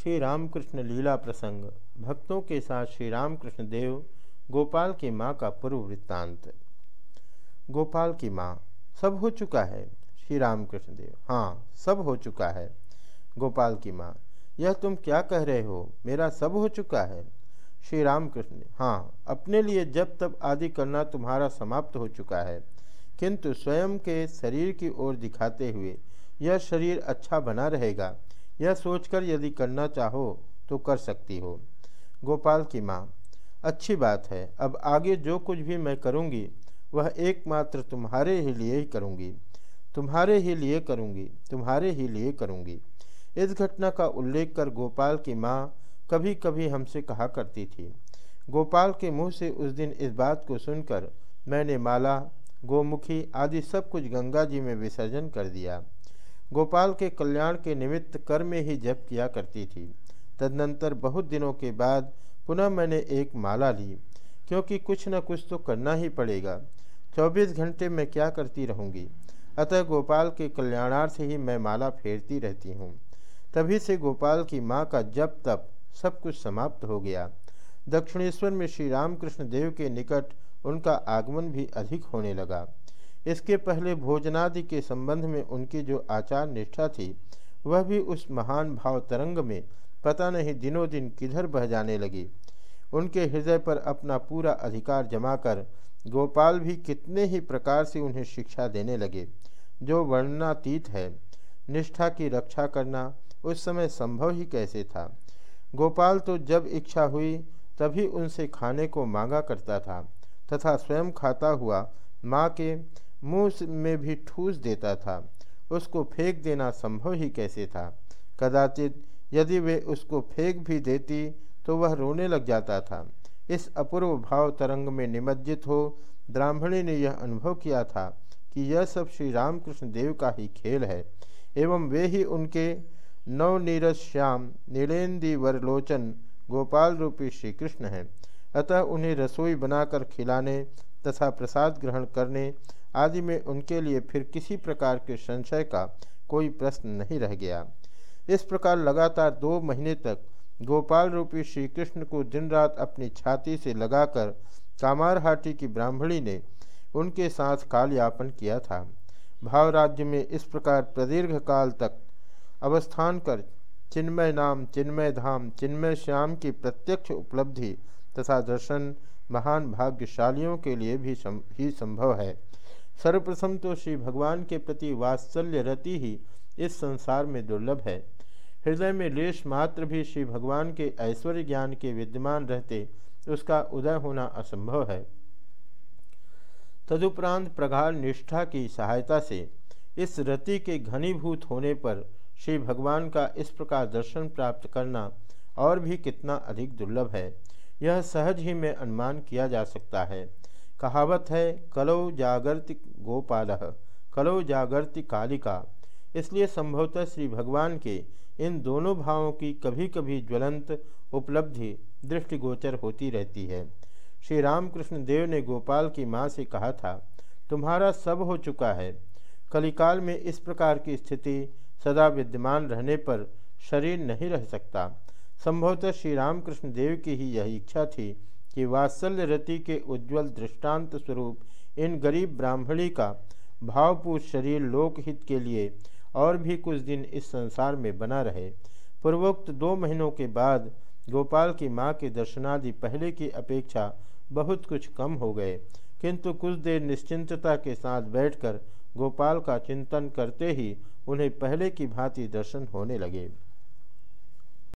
श्री रामकृष्ण लीला प्रसंग। भक्तों के साथ श्री रामकृष्ण देव, गोपाल की माँ का पूर्व वृत्तांत। गोपाल की माँ, सब हो चुका है श्री रामकृष्ण देव। हाँ सब हो चुका है, गोपाल की माँ। यह तुम क्या कह रहे हो? मेरा सब हो चुका है श्री रामकृष्ण देव। हाँ अपने लिए जब तब आदि करना तुम्हारा समाप्त हो चुका है। किंतु स्वयं के शरीर की ओर दिखाते हुए यह शरीर अच्छा बना रहेगा। यह सोचकर यदि करना चाहो तो कर सकती हो। गोपाल की माँ, अच्छी बात है, अब आगे जो कुछ भी मैं करूँगी, वह एकमात्र तुम्हारे ही लिए ही करूँगी। तुम्हारे ही लिए करूँगी, तुम्हारे ही लिए करूँगी। इस घटना का उल्लेख कर गोपाल की माँ कभी कभी हमसे कहा करती थी। गोपाल के मुँह से उस दिन इस बात को सुनकर मैंने माला, गोमुखी आदि सब कुछ गंगा जी में विसर्जन कर दिया। गोपाल के कल्याण के निमित्त कर में ही जप किया करती थी। तदनंतर बहुत दिनों के बाद पुनः मैंने एक माला ली, क्योंकि कुछ न कुछ तो करना ही पड़ेगा। चौबीस घंटे में क्या करती रहूँगी? अतः गोपाल के कल्याणार्थ ही मैं माला फेरती रहती हूँ। तभी से गोपाल की माँ का जप तप सब कुछ समाप्त हो गया। दक्षिणेश्वर में श्री रामकृष्ण देव के निकट उनका आगमन भी अधिक होने लगा। इसके पहले भोजनादि के संबंध में उनकी जो आचार निष्ठा थी, वह भी उस महान भाव तरंग में पता नहीं दिनों दिन किधर बह जाने लगी। उनके हृदय पर अपना पूरा अधिकार जमा कर गोपाल भी कितने ही प्रकार से उन्हें शिक्षा देने लगे, जो वर्णनातीत है। निष्ठा की रक्षा करना उस समय संभव ही कैसे था? गोपाल तो जब इच्छा हुई, तभी उनसे खाने को मांगा करता था, तथा स्वयं खाता हुआ माँ के मुँह में भी ठूस देता था। उसको फेंक देना संभव ही कैसे था? कदाचित यदि वे उसको फेंक भी देती तो वह रोने लग जाता था। इस अपूर्व भाव तरंग में निमज्जित हो, ब्राह्मणी ने यह अनुभव किया था कि यह सब श्री रामकृष्ण देव का ही खेल है। एवं वे ही उनके नवनीरज श्याम, नीलेंदी वरलोचन, गोपाल रूपी श्री कृष्ण हैं। अतः उन्हें रसोई बनाकर खिलाने तथा प्रसाद ग्रहण करने आदि में उनके लिए फिर किसी प्रकार के संशय का कोई प्रश्न नहीं रह गया। इस प्रकार लगातार दो महीने तक गोपाल रूपी श्री कृष्ण को दिन रात अपनी छाती से लगाकर कामारहाटी की ब्राह्मणी ने उनके साथ काल यापन किया था। भाव राज्य में इस प्रकार प्रदीर्घ काल तक अवस्थान कर चिन्मय नाम चिन्मय धाम चिन्मय श्याम की प्रत्यक्ष उपलब्धि तथा दर्शन महान भाग्यशालियों के लिए भी सम, ही संभव है। सर्वप्रथम तो श्री भगवान के प्रति वात्सल्य रति ही इस संसार में दुर्लभ है। हृदय में लेश मात्र भी श्री भगवान के ऐश्वर्य ज्ञान के विद्यमान रहते, उसका उदय होना असंभव है। तदुपरांत प्रगाढ़ निष्ठा की सहायता से इस रति के घनीभूत होने पर श्री भगवान का इस प्रकार दर्शन प्राप्त करना और भी कितना अधिक दुर्लभ है, यह सहज ही में अनुमान किया जा सकता है। कहावत है, कलो जागृति गोपाल, कलो जागृति कालिका। इसलिए संभवतः श्री भगवान के इन दोनों भावों की कभी कभी ज्वलंत उपलब्धि दृष्टिगोचर होती रहती है। श्री रामकृष्ण देव ने गोपाल की माँ से कहा था, तुम्हारा सब हो चुका है। कलिकाल में इस प्रकार की स्थिति सदा विद्यमान रहने पर शरीर नहीं रह सकता। संभवतः श्री रामकृष्ण देव की ही यह इच्छा थी कि वात्सल्य रति के उज्ज्वल दृष्टांत स्वरूप इन गरीब ब्राह्मणी का भावपूर्ण शरीर लोकहित के लिए और भी कुछ दिन इस संसार में बना रहे। पूर्वोक्त दो महीनों के बाद गोपाल की माँ के दर्शनादि पहले की अपेक्षा बहुत कुछ कम हो गए। किंतु कुछ देर निश्चिंतता के साथ बैठकर गोपाल का चिंतन करते ही उन्हें पहले की भांति दर्शन होने लगे।